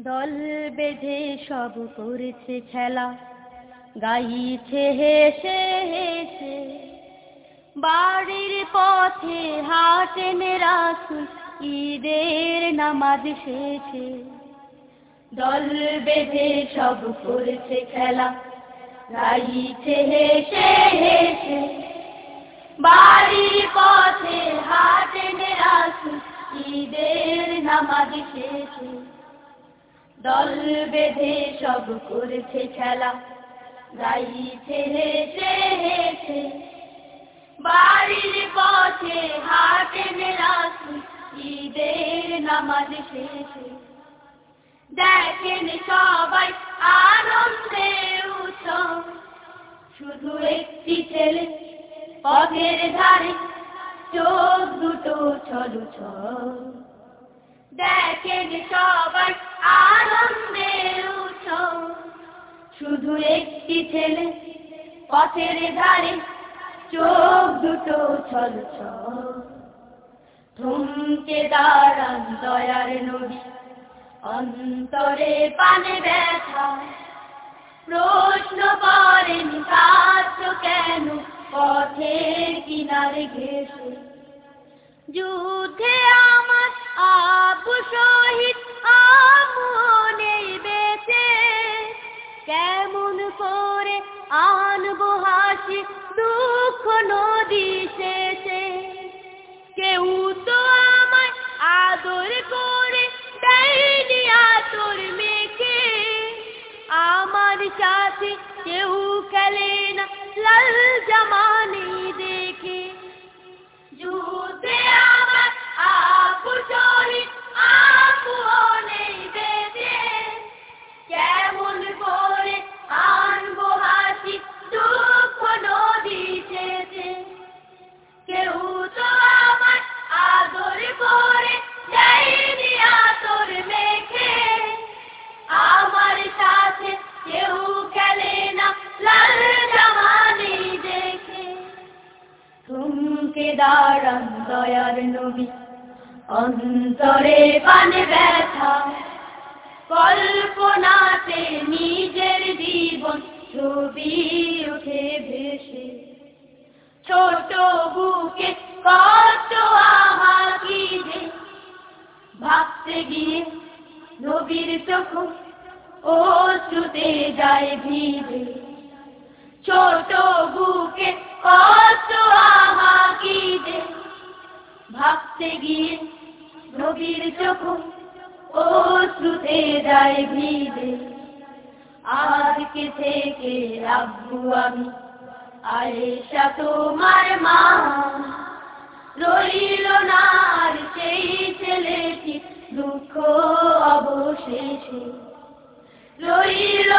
দল বেঁধে সব করেছে খেলা। গাইছে, হেসে হেসে। বাড়ির পথে হাটেন রাসুল ঈদের নামাজ শেষে। দল বেঁধে সব করেছে খেলা। গাইছে, হেসে হেসে। বাড়ির পথে হাটেন দল বেঁধে সব করেছে খেলা। গাইছে, হেসে হেসে। বাড়ির পথে হাটেন রাসুল ঈদের নামাজ শেষে। দেখেন সবাই আনন্দে উৎসব। শুধু একটি ছেলে পথের ধারে, চোখ দুটো ছলু দেখেন সবাই পথের ধারে চোখ দুটো ছল থমকে দাঁড়ান দয়ার নদী অন্তরে পানে ব্যথা। প্রশ্ন করেন কেন? পথের কিনারে ঘেসে হাসি দুঃখ নদী শেষে। কেউ তো আমায় আদর করে দেয়নি আতর মেখে। আমার সাথে কেউ খেলে না, লাল জামানি দাঁড়ান দয়ার নবী। অন্তরে পানে ব্যথা, কল্পনাতে নিজের জীবন ছবি উঠে ভেসে। ছোট বুকে কত ভাবতে গিয়ে নবীর চোখ ও শ্রুতে যায় ভিড়ে ছোট বুকে যায় ভিড়ে আজকে থেকে আব্বু আমি আয়েশা তোমার মা। রইল না আর সেই ছেলেটি দুঃখ অবশেষে। রইল